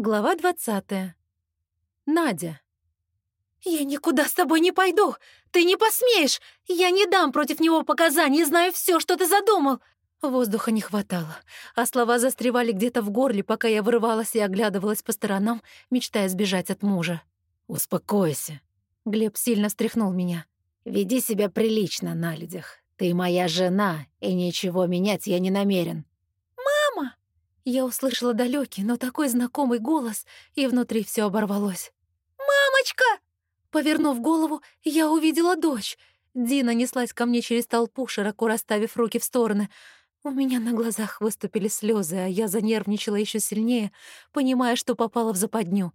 Глава двадцатая. Надя. «Я никуда с тобой не пойду! Ты не посмеешь! Я не дам против него показаний, знаю все, что ты задумал!» Воздуха не хватало, а слова застревали где-то в горле, пока я вырывалась и оглядывалась по сторонам, мечтая сбежать от мужа. «Успокойся». Глеб сильно встряхнул меня. «Веди себя прилично на людях. Ты моя жена, и ничего менять я не намерен». Я услышала далекий, но такой знакомый голос, и внутри все оборвалось. «Мамочка!» Повернув голову, я увидела дочь. Дина неслась ко мне через толпу, широко расставив руки в стороны. У меня на глазах выступили слезы, а я занервничала еще сильнее, понимая, что попала в западню.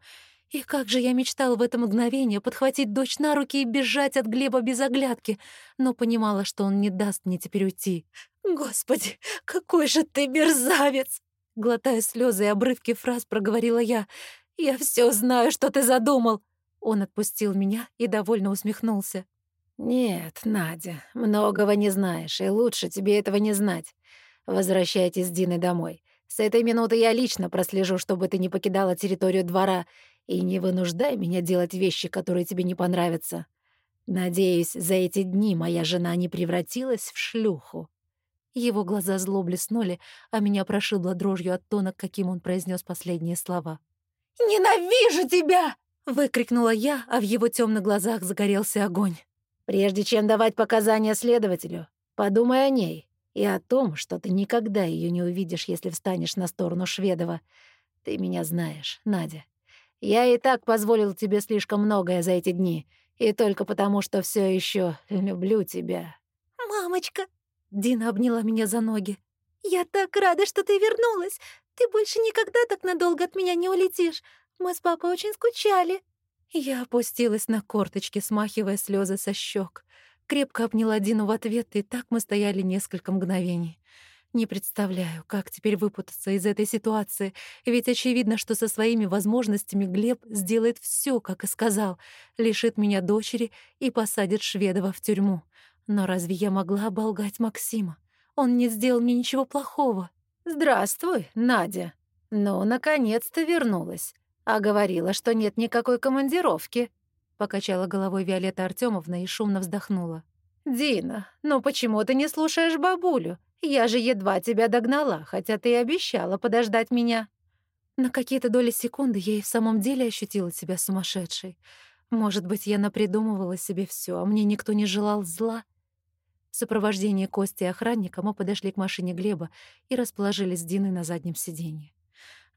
И как же я мечтала в это мгновение подхватить дочь на руки и бежать от Глеба без оглядки, но понимала, что он не даст мне теперь уйти. «Господи, какой же ты мерзавец!» Глотая слезы и обрывки фраз, проговорила я. «Я все знаю, что ты задумал!» Он отпустил меня и довольно усмехнулся. «Нет, Надя, многого не знаешь, и лучше тебе этого не знать. Возвращайтесь с Диной домой. С этой минуты я лично прослежу, чтобы ты не покидала территорию двора, и не вынуждай меня делать вещи, которые тебе не понравятся. Надеюсь, за эти дни моя жена не превратилась в шлюху». Его глаза зло блеснули, а меня прошибло дрожью от тона, каким он произнес последние слова. «Ненавижу тебя!» — выкрикнула я, а в его темных глазах загорелся огонь. «Прежде чем давать показания следователю, подумай о ней и о том, что ты никогда ее не увидишь, если встанешь на сторону Шведова. Ты меня знаешь, Надя. Я и так позволил тебе слишком многое за эти дни, и только потому, что все еще люблю тебя». «Мамочка!» Дина обняла меня за ноги. «Я так рада, что ты вернулась! Ты больше никогда так надолго от меня не улетишь! Мы с папой очень скучали!» Я опустилась на корточки, смахивая слезы со щек. Крепко обняла Дину в ответ, и так мы стояли несколько мгновений. Не представляю, как теперь выпутаться из этой ситуации, ведь очевидно, что со своими возможностями Глеб сделает все, как и сказал, лишит меня дочери и посадит Шведова в тюрьму. Но разве я могла оболгать Максима? Он не сделал мне ничего плохого. «Здравствуй, Надя. Ну, наконец-то вернулась. А говорила, что нет никакой командировки», — покачала головой Виолетта Артемовна и шумно вздохнула. «Дина, ну почему ты не слушаешь бабулю? Я же едва тебя догнала, хотя ты и обещала подождать меня». На какие-то доли секунды я и в самом деле ощутила себя сумасшедшей. Может быть, я напридумывала себе все, а мне никто не желал зла? В сопровождении Кости и охранника мы подошли к машине Глеба и расположились с Диной на заднем сиденье.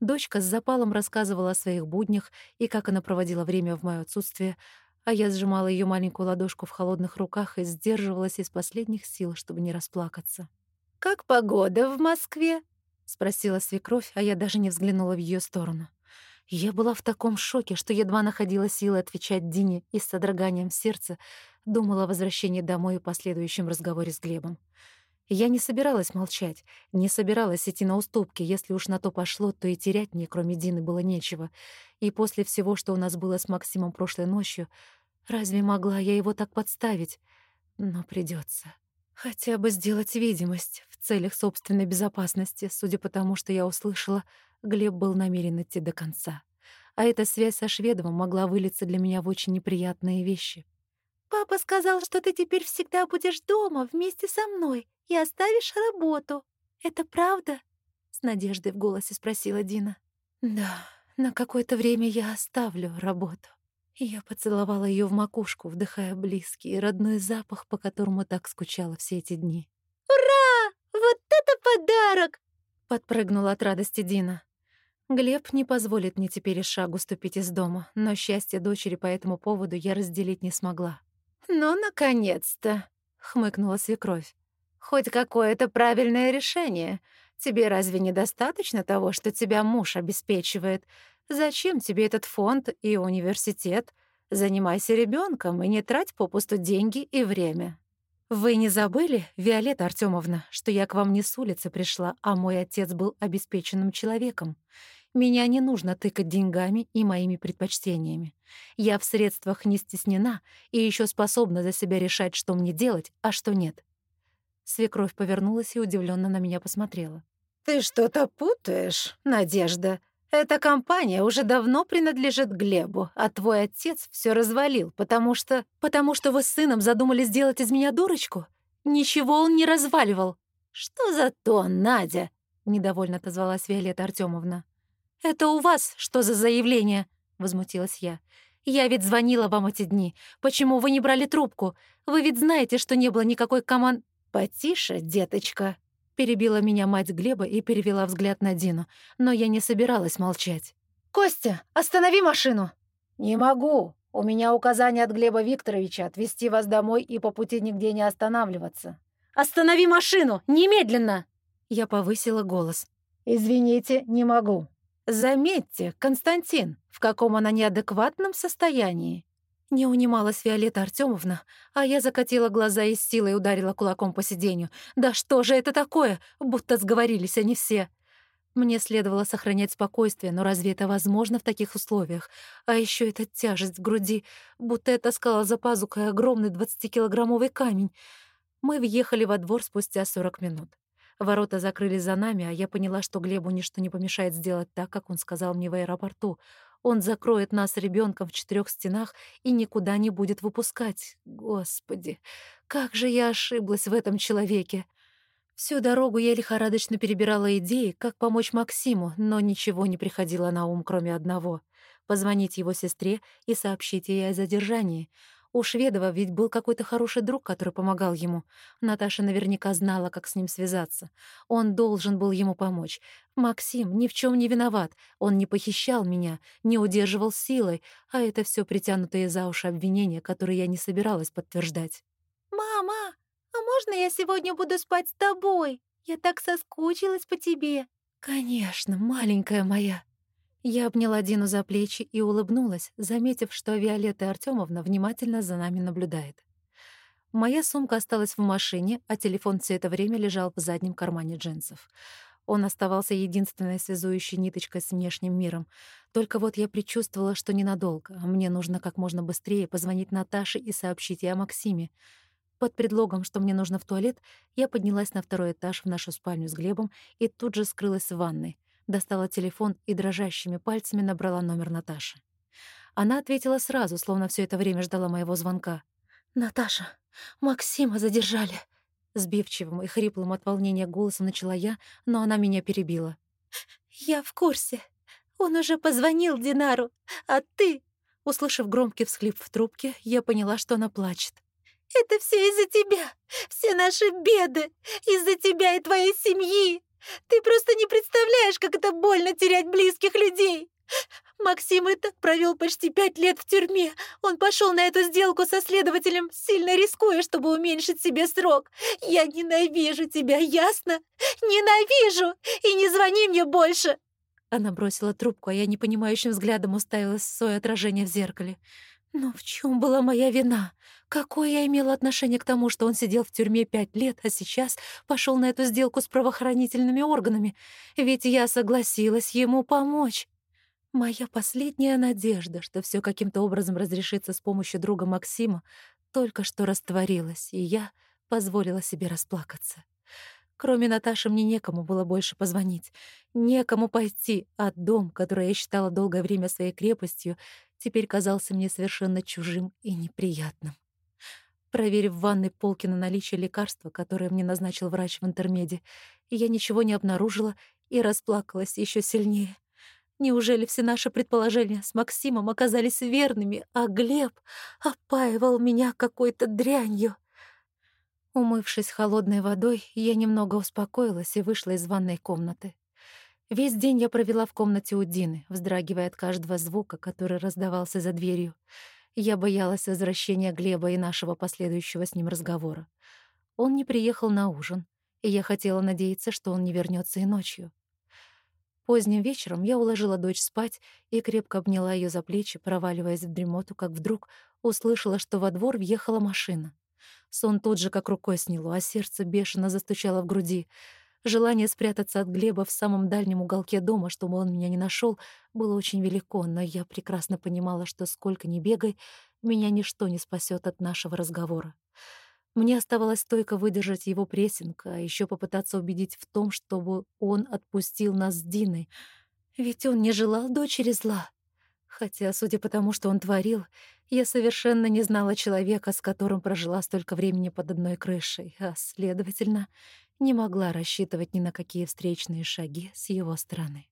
Дочка с запалом рассказывала о своих буднях и как она проводила время в моё отсутствие, а я сжимала ее маленькую ладошку в холодных руках и сдерживалась из последних сил, чтобы не расплакаться. «Как погода в Москве?» — спросила свекровь, а я даже не взглянула в ее сторону. Я была в таком шоке, что едва находила силы отвечать Дине и с содроганием сердца думала о возвращении домой и последующем разговоре с Глебом. Я не собиралась молчать, не собиралась идти на уступки. Если уж на то пошло, то и терять мне, кроме Дины, было нечего. И после всего, что у нас было с Максимом прошлой ночью, разве могла я его так подставить? Но придется. Хотя бы сделать видимость в целях собственной безопасности, судя по тому, что я услышала — Глеб был намерен идти до конца. А эта связь со Шведовым могла вылиться для меня в очень неприятные вещи. «Папа сказал, что ты теперь всегда будешь дома вместе со мной и оставишь работу. Это правда?» — с надеждой в голосе спросила Дина. «Да, на какое-то время я оставлю работу». Я поцеловала ее в макушку, вдыхая близкий и родной запах, по которому так скучала все эти дни. «Ура! Вот это подарок!» — подпрыгнула от радости Дина. Глеб не позволит мне теперь и шагу ступить из дома, но счастье дочери по этому поводу я разделить не смогла. «Ну, наконец-то!» — хмыкнула свекровь. «Хоть какое-то правильное решение. Тебе разве недостаточно того, что тебя муж обеспечивает? Зачем тебе этот фонд и университет? Занимайся ребенком и не трать попусту деньги и время». «Вы не забыли, Виолетта Артемовна, что я к вам не с улицы пришла, а мой отец был обеспеченным человеком? Меня не нужно тыкать деньгами и моими предпочтениями. Я в средствах не стеснена и еще способна за себя решать, что мне делать, а что нет. Свекровь повернулась и удивленно на меня посмотрела. «Ты что-то путаешь, Надежда. Эта компания уже давно принадлежит Глебу, а твой отец все развалил, потому что... Потому что вы с сыном задумали сделать из меня дурочку? Ничего он не разваливал. Что за то, Надя? Недовольно отозвалась Виолетта Артемовна. Это у вас что за заявление? Возмутилась я. Я ведь звонила вам эти дни. Почему вы не брали трубку? Вы ведь знаете, что не было никакой команд... Потише, деточка, Перебила меня мать Глеба и перевела взгляд на Дину, но я не собиралась молчать. «Костя, останови машину!» «Не могу. У меня указание от Глеба Викторовича отвезти вас домой и по пути нигде не останавливаться». «Останови машину! Немедленно!» Я повысила голос. «Извините, не могу». «Заметьте, Константин, в каком она неадекватном состоянии. Не унималась Виолетта Артемовна, а я закатила глаза и с силой ударила кулаком по сиденью. «Да что же это такое? Будто сговорились они все!» Мне следовало сохранять спокойствие, но разве это возможно в таких условиях? А еще эта тяжесть в груди, будто я таскала за пазухой огромный двадцатикилограммовый камень. Мы въехали во двор спустя сорок минут. Ворота закрылись за нами, а я поняла, что Глебу ничто не помешает сделать так, как он сказал мне в аэропорту. Он закроет нас ребенком в четырех стенах и никуда не будет выпускать. Господи, как же я ошиблась в этом человеке! Всю дорогу я лихорадочно перебирала идеи, как помочь Максиму, но ничего не приходило на ум, кроме одного — позвонить его сестре и сообщить ей о задержании — у Шведова ведь был какой-то хороший друг, который помогал ему. Наташа наверняка знала, как с ним связаться. Он должен был ему помочь. Максим ни в чем не виноват. Он не похищал меня, не удерживал силой, а это все притянутые за уши обвинения, которые я не собиралась подтверждать. «Мама, а можно я сегодня буду спать с тобой? Я так соскучилась по тебе». «Конечно, маленькая моя», я обняла Дину за плечи и улыбнулась, заметив, что Виолетта Артемовна внимательно за нами наблюдает. Моя сумка осталась в машине, а телефон все это время лежал в заднем кармане джинсов. Он оставался единственной связующей ниточкой с внешним миром. Только вот я предчувствовала, что ненадолго, а мне нужно как можно быстрее позвонить Наташе и сообщить ей о Максиме. Под предлогом, что мне нужно в туалет, я поднялась на второй этаж в нашу спальню с Глебом и тут же скрылась в ванной достала телефон и дрожащими пальцами набрала номер Наташи. Она ответила сразу, словно все это время ждала моего звонка. «Наташа, Максима задержали!» Сбивчивым и хриплым от волнения голосом начала я, но она меня перебила. «Я в курсе. Он уже позвонил Динару, а ты...» Услышав громкий всхлип в трубке, я поняла, что она плачет. «Это все из-за тебя! Все наши беды! Из-за тебя и твоей семьи!» Ты просто не представляешь, как это больно терять близких людей. Максим и так провел почти пять лет в тюрьме. Он пошел на эту сделку со следователем, сильно рискуя, чтобы уменьшить себе срок. Я ненавижу тебя, ясно? Ненавижу! И не звони мне больше!» Она бросила трубку, а я непонимающим взглядом уставилась в свое отражение в зеркале. Но в чем была моя вина? Какое я имела отношение к тому, что он сидел в тюрьме пять лет, а сейчас пошел на эту сделку с правоохранительными органами? Ведь я согласилась ему помочь. Моя последняя надежда, что все каким-то образом разрешится с помощью друга Максима, только что растворилась, и я позволила себе расплакаться. Кроме Наташи мне некому было больше позвонить, некому пойти, а дом, который я считала долгое время своей крепостью, теперь казался мне совершенно чужим и неприятным. Проверив в ванной полки на наличие лекарства, которое мне назначил врач в интермеде, я ничего не обнаружила и расплакалась еще сильнее. Неужели все наши предположения с Максимом оказались верными, а Глеб опаивал меня какой-то дрянью? Умывшись холодной водой, я немного успокоилась и вышла из ванной комнаты. Весь день я провела в комнате у Дины, вздрагивая от каждого звука, который раздавался за дверью. Я боялась возвращения Глеба и нашего последующего с ним разговора. Он не приехал на ужин, и я хотела надеяться, что он не вернется и ночью. Поздним вечером я уложила дочь спать и крепко обняла ее за плечи, проваливаясь в дремоту, как вдруг услышала, что во двор въехала машина. Сон тут же как рукой сняло, а сердце бешено застучало в груди. Желание спрятаться от Глеба в самом дальнем уголке дома, чтобы он меня не нашел, было очень велико, но я прекрасно понимала, что сколько ни бегай, меня ничто не спасет от нашего разговора. Мне оставалось только выдержать его прессинг, а еще попытаться убедить в том, чтобы он отпустил нас с Диной. Ведь он не желал дочери зла. Хотя, судя по тому, что он творил, я совершенно не знала человека, с которым прожила столько времени под одной крышей, а, следовательно, не могла рассчитывать ни на какие встречные шаги с его стороны.